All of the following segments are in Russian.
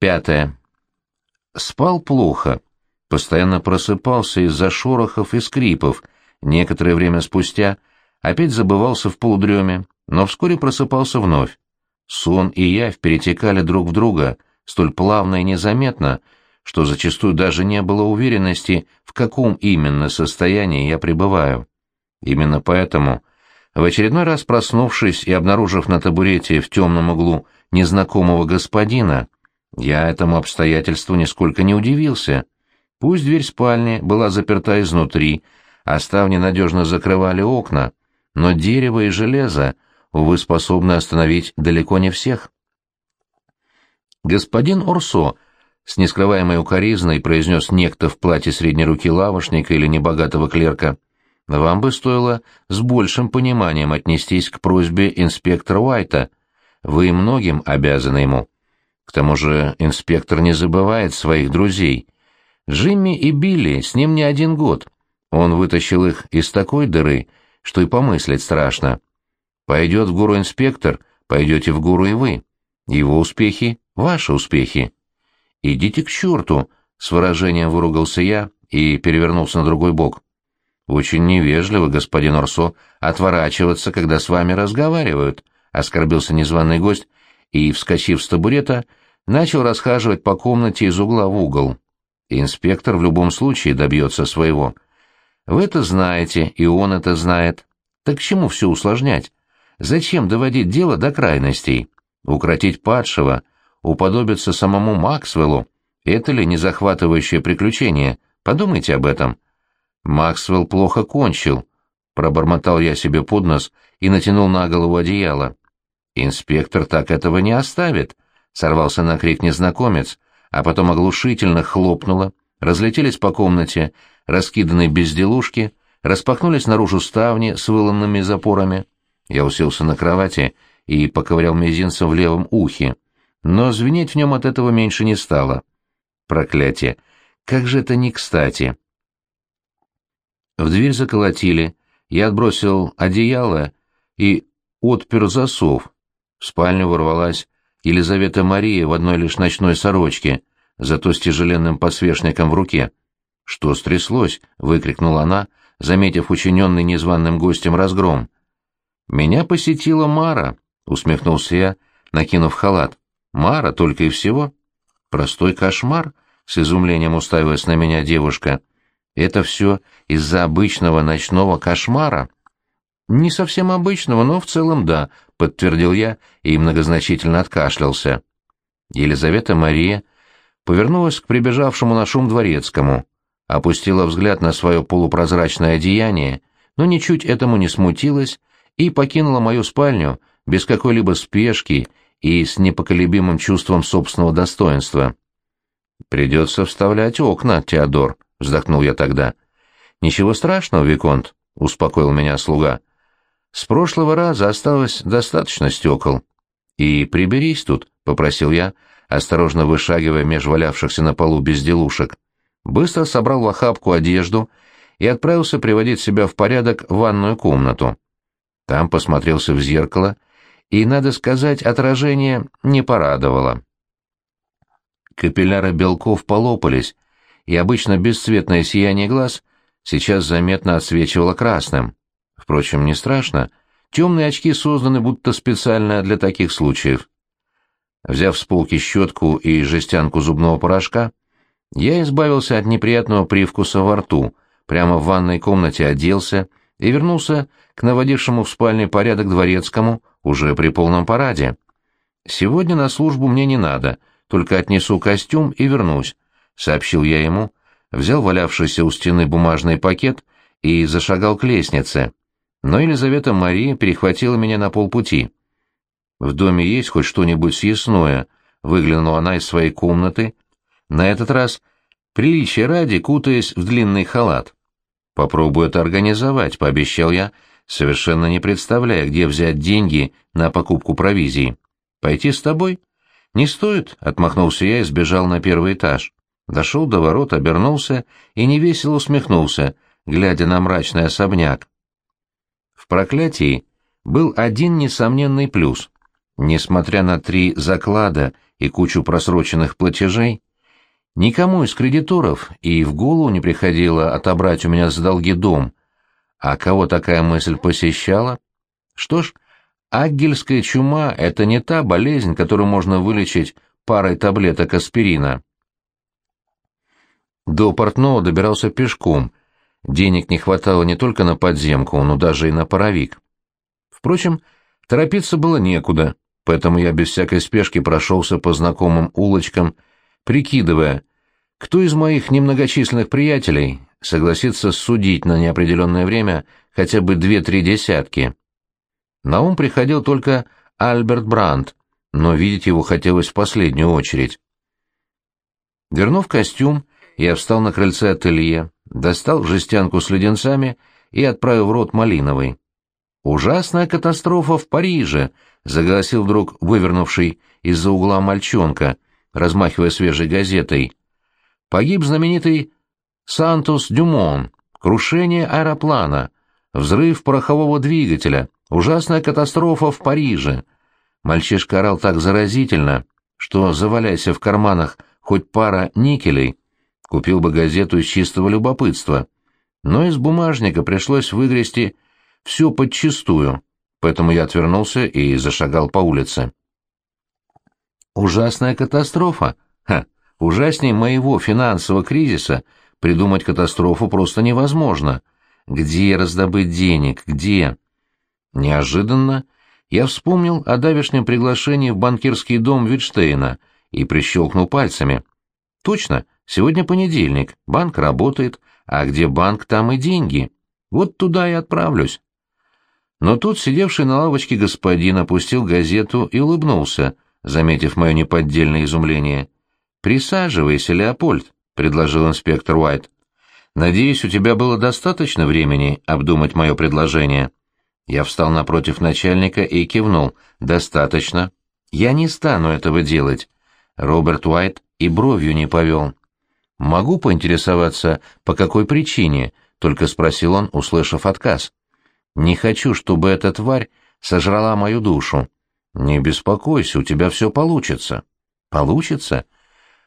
Пятое. Спал плохо. Постоянно просыпался из-за шорохов и скрипов. Некоторое время спустя опять забывался в полудреме, но вскоре просыпался вновь. Сон и явь перетекали друг в друга столь плавно и незаметно, что зачастую даже не было уверенности, в каком именно состоянии я пребываю. Именно поэтому, в очередной раз проснувшись и обнаружив на табурете в темном углу незнакомого господина, я этому обстоятельству нисколько не удивился. Пусть дверь спальни была заперта изнутри, а ставни надежно закрывали окна, но дерево и железо, увы, способны остановить далеко не всех. Господин Орсо с нескрываемой укоризной произнес некто в платье средней руки лавошника или небогатого клерка. «Вам бы стоило с большим пониманием отнестись к просьбе инспектора Уайта. Вы многим обязаны ему». К тому же инспектор не забывает своих друзей. Джимми и Билли с ним не один год. Он вытащил их из такой дыры, что и помыслить страшно. Пойдет в гору инспектор, пойдете в гору и вы. Его успехи — ваши успехи. «Идите к черту!» — с выражением выругался я и перевернулся на другой бок. «Очень невежливо, господин Орсо, отворачиваться, когда с вами разговаривают», — оскорбился незваный гость и, вскочив с табурета, — начал расхаживать по комнате из угла в угол. Инспектор в любом случае добьется своего. Вы это знаете, и он это знает. Так к чему все усложнять? Зачем доводить дело до крайностей? Укротить падшего, уподобиться самому Максвеллу — это ли не захватывающее приключение? Подумайте об этом. Максвелл плохо кончил. Пробормотал я себе под нос и натянул на голову одеяло. Инспектор так этого не оставит. — сорвался на крик незнакомец, а потом оглушительно хлопнуло, разлетелись по комнате раскиданные безделушки, распахнулись наружу ставни с выломанными запорами. Я уселся на кровати и поковырял мизинцем в левом ухе, но звенеть в нем от этого меньше не стало. Проклятие! Как же это не кстати! В дверь заколотили, я отбросил одеяло и отпер засов. В спальню ворвалась Елизавета Мария в одной лишь ночной сорочке, зато с тяжеленным посвечником в руке. «Что стряслось?» — выкрикнула она, заметив учиненный незваным гостем разгром. «Меня посетила Мара», — усмехнулся я, накинув халат. «Мара только и всего». «Простой кошмар», — с изумлением уставилась на меня девушка. «Это все из-за обычного ночного кошмара». «Не совсем обычного, но в целом да», — подтвердил я и многозначительно откашлялся. Елизавета Мария повернулась к прибежавшему на шум дворецкому, опустила взгляд на свое полупрозрачное одеяние, но ничуть этому не смутилась и покинула мою спальню без какой-либо спешки и с непоколебимым чувством собственного достоинства. «Придется вставлять окна, Теодор», — вздохнул я тогда. «Ничего страшного, Виконт», — успокоил меня слуга. С прошлого раза осталось достаточно стекол. И приберись тут, — попросил я, осторожно вышагивая меж валявшихся на полу безделушек. Быстро собрал в охапку одежду и отправился приводить себя в порядок в ванную комнату. Там посмотрелся в зеркало, и, надо сказать, отражение не порадовало. Капилляры белков полопались, и обычно бесцветное сияние глаз сейчас заметно отсвечивало красным. Впрочем, не страшно. Темные очки созданы будто специально для таких случаев. Взяв с полки щетку и жестянку зубного порошка, я избавился от неприятного привкуса во рту, прямо в ванной комнате оделся и вернулся к наводившему в спальне порядок дворецкому уже при полном параде. «Сегодня на службу мне не надо, только отнесу костюм и вернусь», — сообщил я ему, взял валявшийся у стены бумажный пакет и зашагал к лестнице но Елизавета Мария перехватила меня на полпути. «В доме есть хоть что-нибудь съестное?» — выглянула она из своей комнаты, на этот раз приличие ради кутаясь в длинный халат. «Попробую это организовать», — пообещал я, совершенно не представляя, где взять деньги на покупку провизии. «Пойти с тобой?» «Не стоит», — отмахнулся я и сбежал на первый этаж. Дошел до ворот, обернулся и невесело усмехнулся, глядя на мрачный особняк проклятии был один несомненный плюс. Несмотря на три заклада и кучу просроченных платежей, никому из кредиторов и в голову не приходило отобрать у меня за долги дом, а кого такая мысль посещала? Что ж, аггельская чума — это не та болезнь, которую можно вылечить парой таблеток аспирина. До портного добирался пешком. Денег не хватало не только на подземку, но даже и на паровик. Впрочем, торопиться было некуда, поэтому я без всякой спешки прошелся по знакомым улочкам, прикидывая, кто из моих немногочисленных приятелей согласится судить на неопределенное время хотя бы две-три десятки. На ум приходил только Альберт Брандт, но видеть его хотелось в последнюю очередь. Вернув костюм, я встал на крыльце ателье, достал жестянку с леденцами и отправил в рот малиновый. «Ужасная катастрофа в Париже!» — заголосил вдруг вывернувший из-за угла мальчонка, размахивая свежей газетой. «Погиб знаменитый Сантос Дюмон, крушение аэроплана, взрыв порохового двигателя, ужасная катастрофа в Париже». Мальчишка орал так заразительно, что, заваляйся в карманах хоть пара никелей, купил бы газету из чистого любопытства. Но из бумажника пришлось выгрести все подчистую, поэтому я отвернулся и зашагал по улице. Ужасная катастрофа? Ха, ужаснее моего финансового кризиса придумать катастрофу просто невозможно. Где раздобыть денег? Где? Неожиданно я вспомнил о давешнем приглашении в банкирский дом Витштейна и прищелкнул пальцами. Точно, Сегодня понедельник, банк работает, а где банк, там и деньги. Вот туда и отправлюсь. Но тут сидевший на лавочке господин опустил газету и улыбнулся, заметив мое неподдельное изумление. «Присаживайся, Леопольд», — предложил инспектор Уайт. «Надеюсь, у тебя было достаточно времени обдумать мое предложение». Я встал напротив начальника и кивнул. «Достаточно. Я не стану этого делать». Роберт Уайт и бровью не повел. «Могу поинтересоваться, по какой причине?» — только спросил он, услышав отказ. «Не хочу, чтобы эта тварь сожрала мою душу. Не беспокойся, у тебя все получится». «Получится?»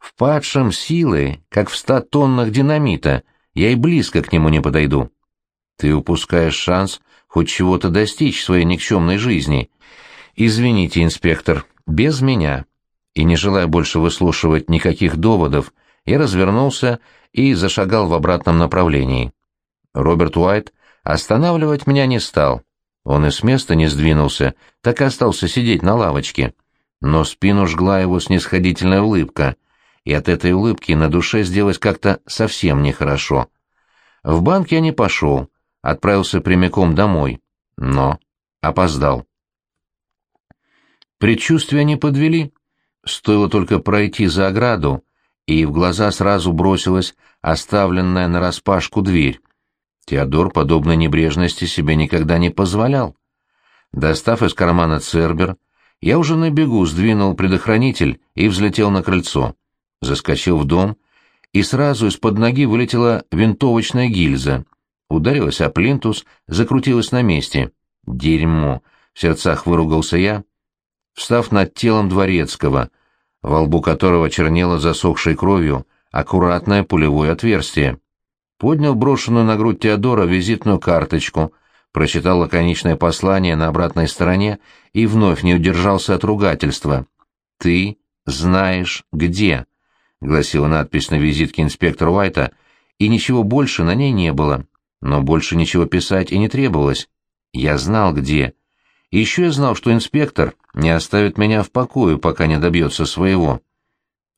«В падшем силы, как в ста тоннах динамита, я и близко к нему не подойду». «Ты упускаешь шанс хоть чего-то достичь своей никчемной жизни. Извините, инспектор, без меня». И не желая больше выслушивать никаких доводов, — я развернулся и зашагал в обратном направлении. Роберт Уайт останавливать меня не стал. Он и с места не сдвинулся, так и остался сидеть на лавочке. Но спину жгла его снисходительная улыбка, и от этой улыбки на душе сделалось как-то совсем нехорошо. В банк я не пошел, отправился прямиком домой, но опоздал. Предчувствия не подвели. Стоило только пройти за ограду, и в глаза сразу бросилась оставленная нараспашку дверь. Теодор подобной небрежности себе никогда не позволял. Достав из кармана цербер, я уже на бегу сдвинул предохранитель и взлетел на крыльцо. Заскочил в дом, и сразу из-под ноги вылетела винтовочная гильза. Ударилась о плинтус, закрутилась на месте. «Дерьмо!» — в сердцах выругался я, встав над телом дворецкого — во лбу которого чернело засохшей кровью аккуратное пулевое отверстие. Поднял брошенную на грудь Теодора визитную карточку, прочитал лаконичное послание на обратной стороне и вновь не удержался от ругательства. «Ты знаешь где», — гласила надпись на визитке инспектора Уайта, и ничего больше на ней не было. Но больше ничего писать и не требовалось. Я знал где. Еще я знал, что инспектор не оставит меня в покое, пока не добьется своего.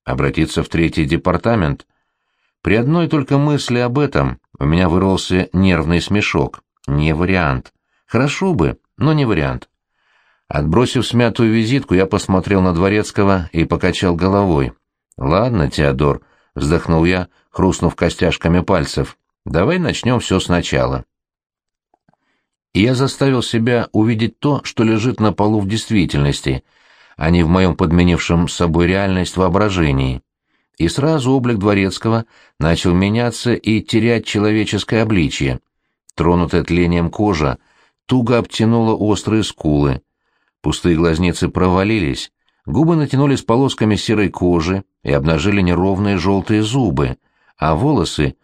Обратиться в третий департамент? При одной только мысли об этом у меня вырвался нервный смешок. Не вариант. Хорошо бы, но не вариант. Отбросив смятую визитку, я посмотрел на Дворецкого и покачал головой. «Ладно, Теодор», — вздохнул я, хрустнув костяшками пальцев, — «давай начнем все сначала» я заставил себя увидеть то, что лежит на полу в действительности, а не в моем подменившем собой реальность воображении. И сразу облик Дворецкого начал меняться и терять человеческое обличье. Тронутая тлением кожа туго обтянула острые скулы. Пустые глазницы провалились, Губы натянулись полосками серой кожи и обнажили неровные желтые зубы, а волосы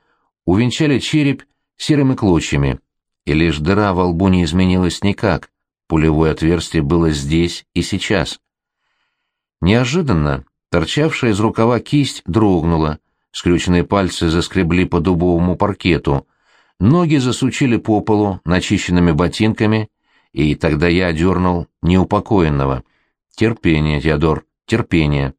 увенчали череп серыми клочьями. И лишь дыра во лбу не изменилась никак, пулевое отверстие было здесь и сейчас. Неожиданно торчавшая из рукава кисть дрогнула, скрюченные пальцы заскребли по дубовому паркету, ноги засучили по полу начищенными ботинками, и тогда я дернул неупокоенного — Терпение, Теодор, терпение.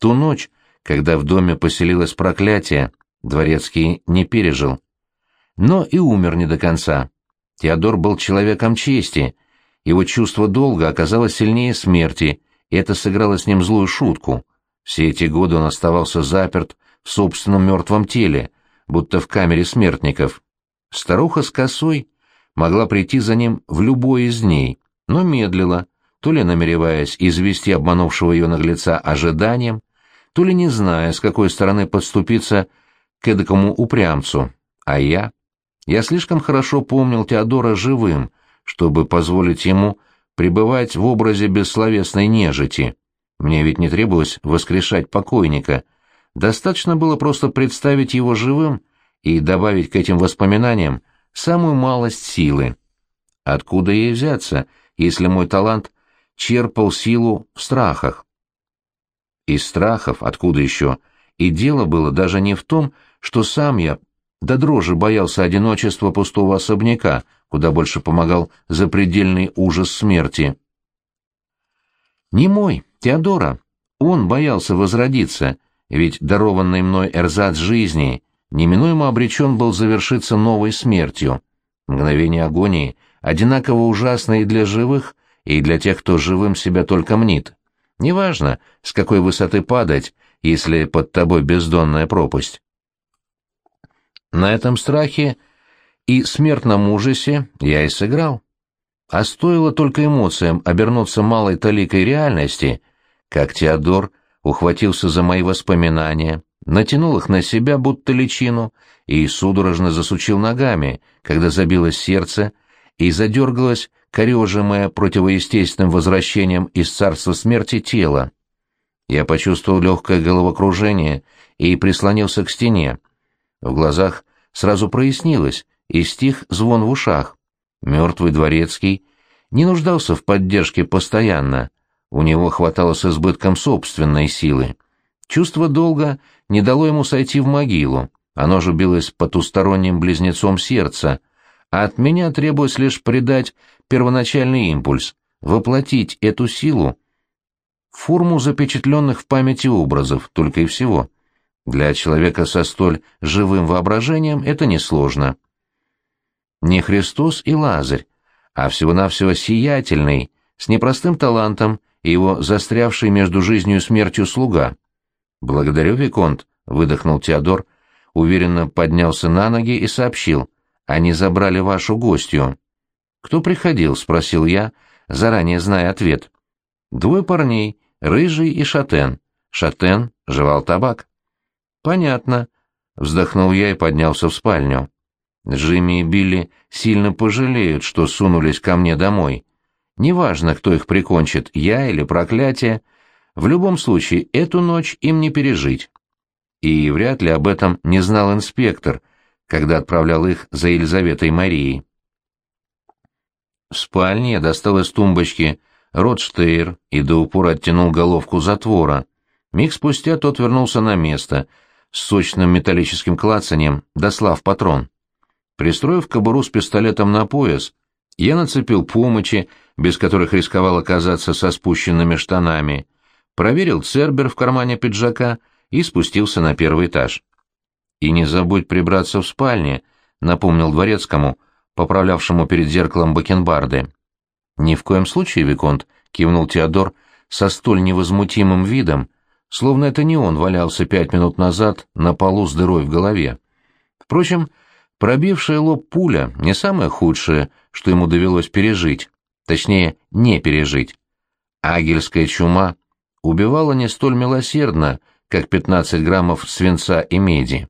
Ту ночь, когда в доме поселилось проклятие, Дворецкий не пережил. Но и умер не до конца. Теодор был человеком чести, его чувство долга оказалось сильнее смерти, и это сыграло с ним злую шутку. Все эти годы он оставался заперт в собственном мертвом теле, будто в камере смертников. Старуха с косой могла прийти за ним в любой из дней, но медлила, то ли намереваясь извести обманувшего ее наглеца ожиданием, то ли не зная, с какой стороны подступиться к эдакому упрямцу. А я? Я слишком хорошо помнил Теодора живым, чтобы позволить ему пребывать в образе бессловесной нежити. Мне ведь не требовалось воскрешать покойника. Достаточно было просто представить его живым и добавить к этим воспоминаниям самую малость силы. Откуда ей взяться, если мой талант черпал силу в страхах. Из страхов, откуда еще, и дело было даже не в том, что сам я до дрожи боялся одиночества пустого особняка, куда больше помогал запредельный ужас смерти. Не мой, Теодора. Он боялся возродиться, ведь дарованный мной эрзац жизни неминуемо обречен был завершиться новой смертью. Мгновение агонии одинаково ужасно и для живых, и для тех, кто живым себя только мнит. Неважно, с какой высоты падать, если под тобой бездонная пропасть. На этом страхе и смертном ужасе я и сыграл. А стоило только эмоциям обернуться малой таликой реальности, как Теодор ухватился за мои воспоминания, натянул их на себя, будто личину, и судорожно засучил ногами, когда забилось сердце, и задергалось корежимое противоестественным возвращением из царства смерти тело. Я почувствовал легкое головокружение и прислонился к стене. В глазах сразу прояснилось, и стих звон в ушах. Мертвый дворецкий не нуждался в поддержке постоянно, у него хватало с избытком собственной силы. Чувство долга не дало ему сойти в могилу, оно же билось потусторонним близнецом сердца, а от меня требуется лишь придать первоначальный импульс, воплотить эту силу форму запечатленных в памяти образов, только и всего. Для человека со столь живым воображением это несложно. Не Христос и Лазарь, а всего-навсего сиятельный, с непростым талантом и его застрявший между жизнью и смертью слуга. «Благодарю, Виконт», — выдохнул Теодор, уверенно поднялся на ноги и сообщил — они забрали вашу гостью. Кто приходил? спросил я, заранее зная ответ. Двое парней, рыжий и шатен. Шатен жевал табак. Понятно, вздохнул я и поднялся в спальню. Джимми и Билли сильно пожалеют, что сунулись ко мне домой. Неважно, кто их прикончит, я или проклятие, в любом случае эту ночь им не пережить. И вряд ли об этом не знал инспектор, когда отправлял их за Елизаветой Марией. В спальне я достал из тумбочки Ротштейр и до упора оттянул головку затвора. Миг спустя тот вернулся на место, с сочным металлическим клацанием, дослав патрон. Пристроив кобуру с пистолетом на пояс, я нацепил помощи, без которых рисковал оказаться со спущенными штанами, проверил цербер в кармане пиджака и спустился на первый этаж. «И не забудь прибраться в спальне», — напомнил дворецкому, поправлявшему перед зеркалом бакенбарды. «Ни в коем случае, Виконт», — кивнул Теодор со столь невозмутимым видом, словно это не он валялся пять минут назад на полу с дырой в голове. Впрочем, пробившая лоб пуля не самое худшее, что ему довелось пережить, точнее, не пережить. Агельская чума убивала не столь милосердно, как 15 граммов свинца и меди.